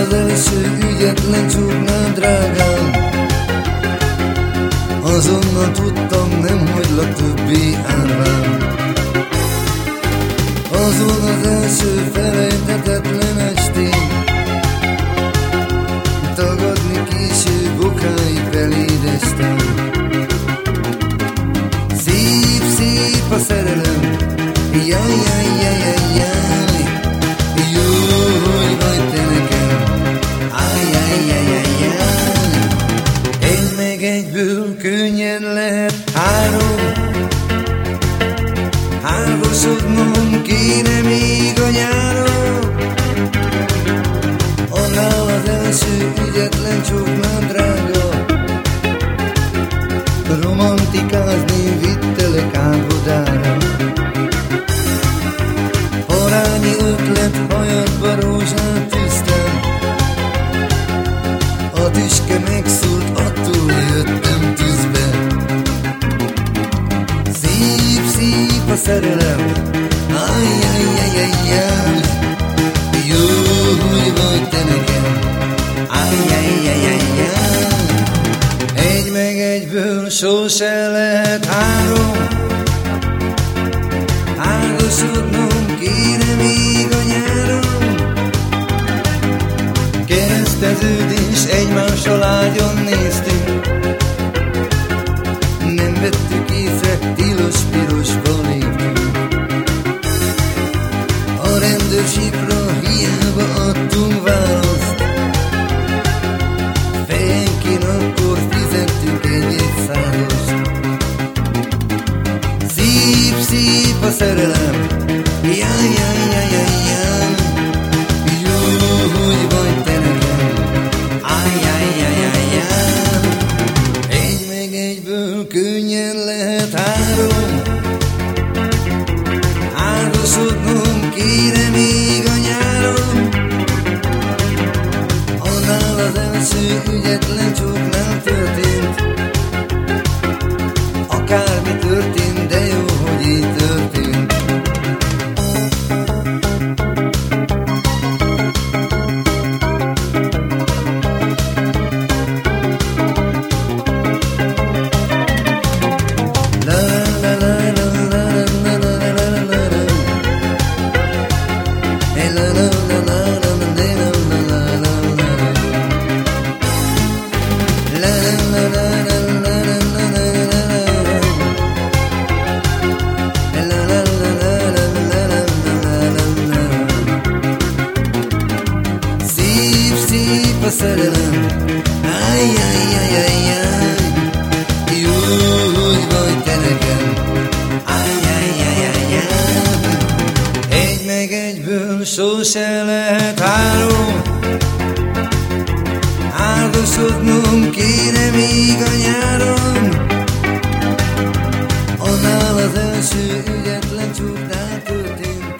az első ügyetlen csúrná drágám? Azonnal tudtam, nem hagylak többé árvám. Azon az első felejtés Yeah, yeah. a szerelem. Ajjajjajjajjaj Jó vagy te nekem Ajjajjajjajjaj Egy meg egyből sose lehet három szerelem Ájjájjájjájjáj Jó, hogy vagy te nekem Ájjájjájjájjáj Egy meg egyből sose lehet három Áldosodnom kéne még a nyáron Annál az első ügyetlen csúdát történt